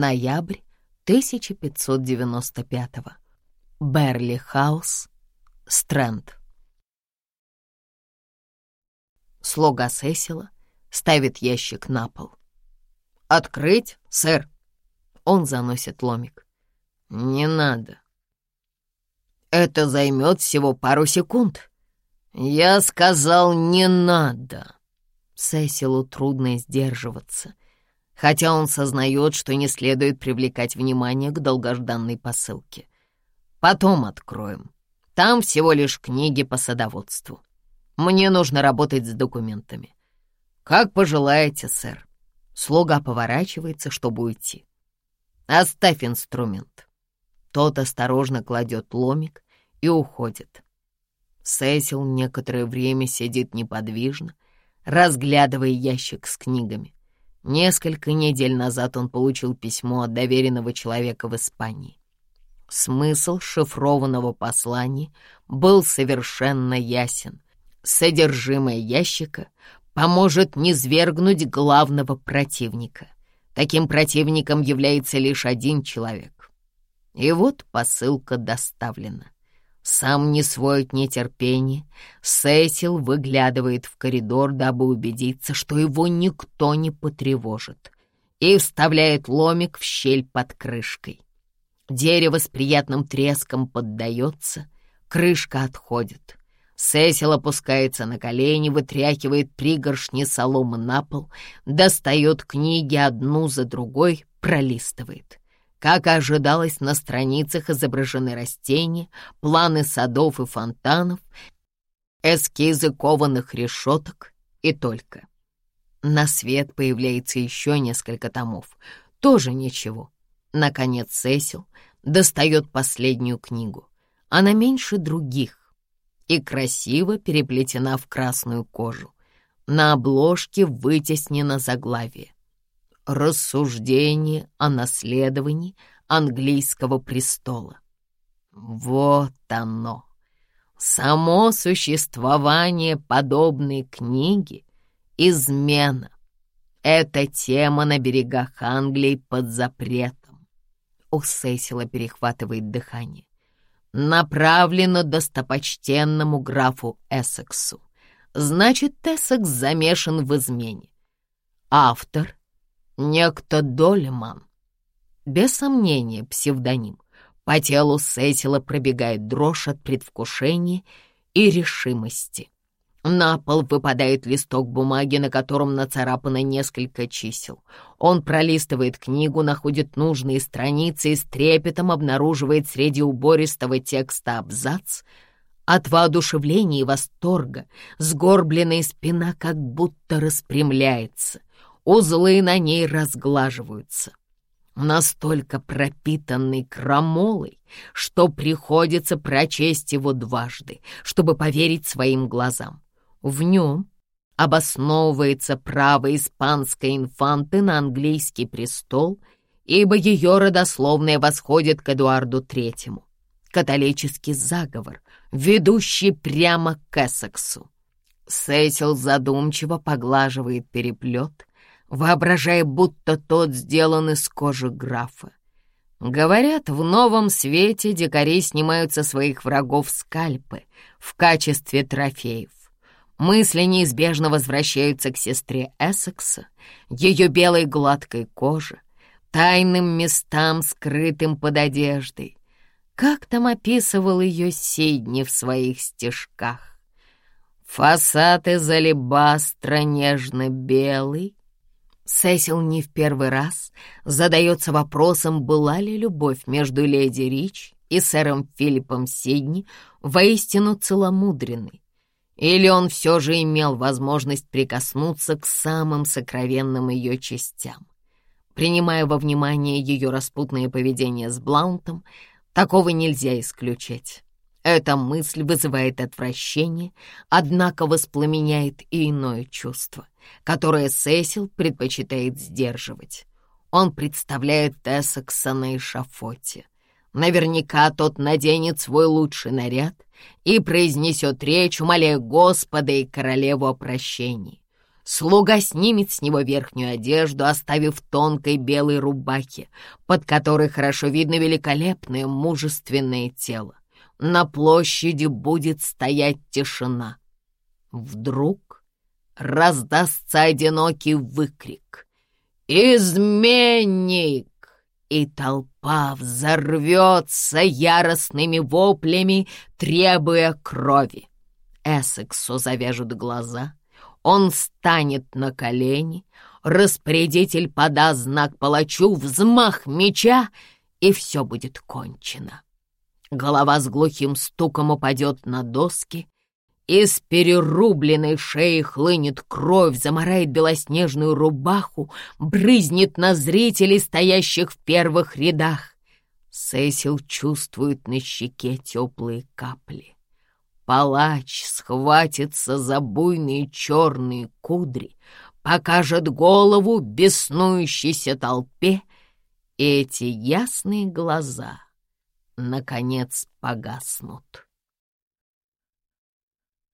Ноябрь 1595 Берли Хаус, Стрэнд. Слуга Сесила ставит ящик на пол. «Открыть, сэр!» Он заносит ломик. «Не надо. Это займет всего пару секунд. Я сказал, не надо». Сесилу трудно сдерживаться, хотя он сознает, что не следует привлекать внимание к долгожданной посылке. Потом откроем. Там всего лишь книги по садоводству. Мне нужно работать с документами. Как пожелаете, сэр. Слуга поворачивается, чтобы уйти. Оставь инструмент. Тот осторожно кладет ломик и уходит. Сесил некоторое время сидит неподвижно, разглядывая ящик с книгами. Несколько недель назад он получил письмо от доверенного человека в Испании. Смысл шифрованного послания был совершенно ясен. Содержимое ящика поможет низвергнуть главного противника. Таким противником является лишь один человек. И вот посылка доставлена. Сам не свой от нетерпения, Сесил выглядывает в коридор, дабы убедиться, что его никто не потревожит, и вставляет ломик в щель под крышкой. Дерево с приятным треском поддается, крышка отходит. Сесил опускается на колени, вытряхивает пригоршни соломы на пол, достает книги одну за другой, пролистывает. Как и ожидалось, на страницах изображены растения, планы садов и фонтанов, эскизы кованых решеток и только. На свет появляется еще несколько томов. Тоже ничего. Наконец Сесил достает последнюю книгу. Она меньше других и красиво переплетена в красную кожу. На обложке вытеснено заглавие рассуждение о наследовании английского престола. Вот оно. Само существование подобной книги — измена. Эта тема на берегах Англии под запретом. У Сесила перехватывает дыхание. Направлено достопочтенному графу Эссексу. Значит, Эссекс замешан в измене. Автор Некто Долеман. Без сомнения, псевдоним. По телу Сесила пробегает дрожь от предвкушения и решимости. На пол выпадает листок бумаги, на котором нацарапано несколько чисел. Он пролистывает книгу, находит нужные страницы и с трепетом обнаруживает среди убористого текста абзац. От воодушевления и восторга сгорбленная спина как будто распрямляется узлы на ней разглаживаются. Настолько пропитанный крамолой, что приходится прочесть его дважды, чтобы поверить своим глазам. В нем обосновывается право испанской инфанты на английский престол, ибо ее родословная восходит к Эдуарду Третьему. Католический заговор, ведущий прямо к Эссексу. Сесил задумчиво поглаживает переплет, воображая, будто тот сделан из кожи графа. Говорят, в новом свете дикари снимают со своих врагов скальпы в качестве трофеев. Мысли неизбежно возвращаются к сестре Эссекса, ее белой гладкой коже, тайным местам, скрытым под одеждой. Как там описывал ее Сидни в своих стишках? Фасад из алебастра нежно-белый, Сесил не в первый раз задается вопросом, была ли любовь между леди Рич и сэром Филиппом Сидни воистину целомудренной, или он все же имел возможность прикоснуться к самым сокровенным ее частям. Принимая во внимание ее распутное поведение с Блаунтом, такого нельзя исключать. Эта мысль вызывает отвращение, однако воспламеняет и иное чувство, которое Сесил предпочитает сдерживать. Он представляет Эссекса на эшафоте. Наверняка тот наденет свой лучший наряд и произнесет речь, умоляя Господа и королеву о прощении. Слуга снимет с него верхнюю одежду, оставив тонкой белой рубахе, под которой хорошо видно великолепное мужественное тело. На площади будет стоять тишина. Вдруг раздастся одинокий выкрик. «Изменник!» И толпа взорвется яростными воплями, требуя крови. Эссексу завяжут глаза, он станет на колени, распорядитель подаст знак палачу, взмах меча, и все будет кончено. Голова с глухим стуком упадет на доски, из перерубленной шеи хлынет кровь, заморает белоснежную рубаху, брызнет на зрителей, стоящих в первых рядах. Сесил чувствует на щеке теплые капли. Палач схватится за буйные черные кудри, покажет голову беснующейся толпе, и эти ясные глаза, наконец, погаснут.